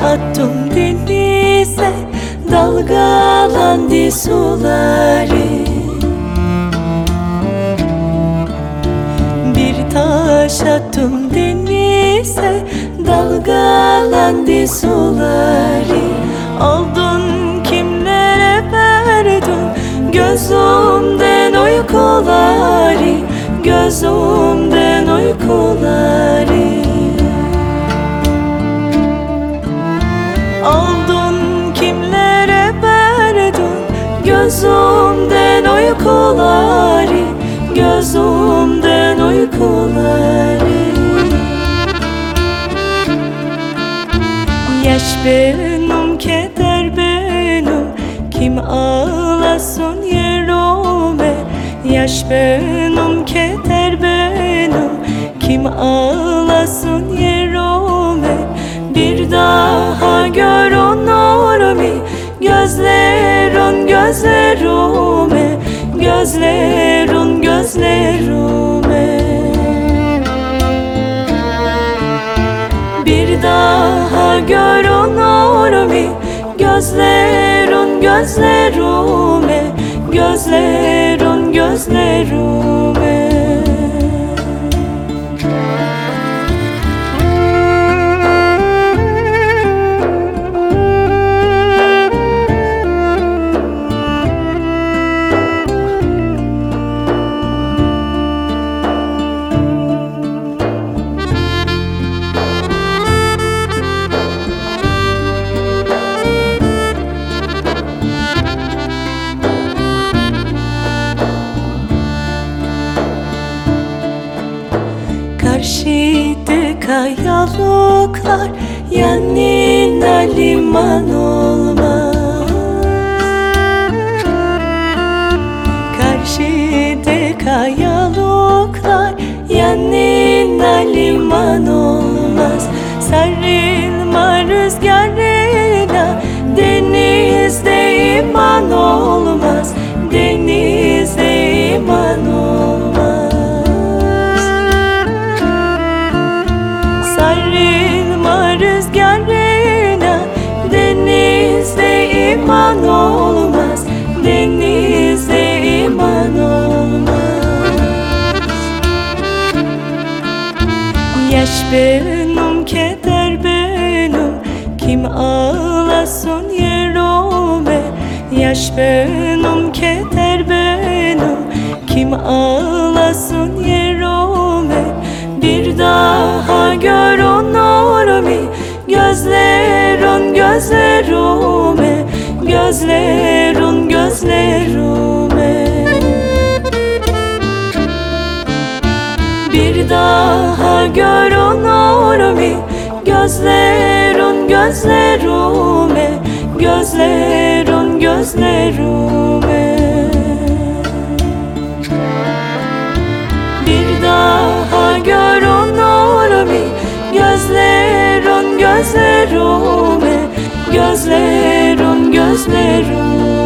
Taş attım denize Dalgalandı suları. Bir taş attım denize Dalgalandı suları. Aldın kimlere verdin? Gözümden uykuları Gözümden uykuları Gözümden uykuları Gözümden uykuları. Yaş benim, keder benim. Kim ağlasın yerime? Yaş benim, keder benim. Kim ağlasın yerime? Bir daha görünür mü Gözlerin gözlerime Gözlerin gözlerime Bir daha görünür mü Gözlerin gözlerime kayalıklar Yanına liman olmaz. Karşıda kayalıklar Yanına liman olmaz. Sarılma Yaş benim, keder benim. Kim ağlasın yerime? Yaş benim, keder benim. Kim ağlasın yerime? Bir daha görünür mü Gözlerin gözlerime daha görünür mü Gözlerin gözlerime Gözlerin gözlerime Bir daha görünür mü Gözlerin gözlerime Gözlerin gözlerime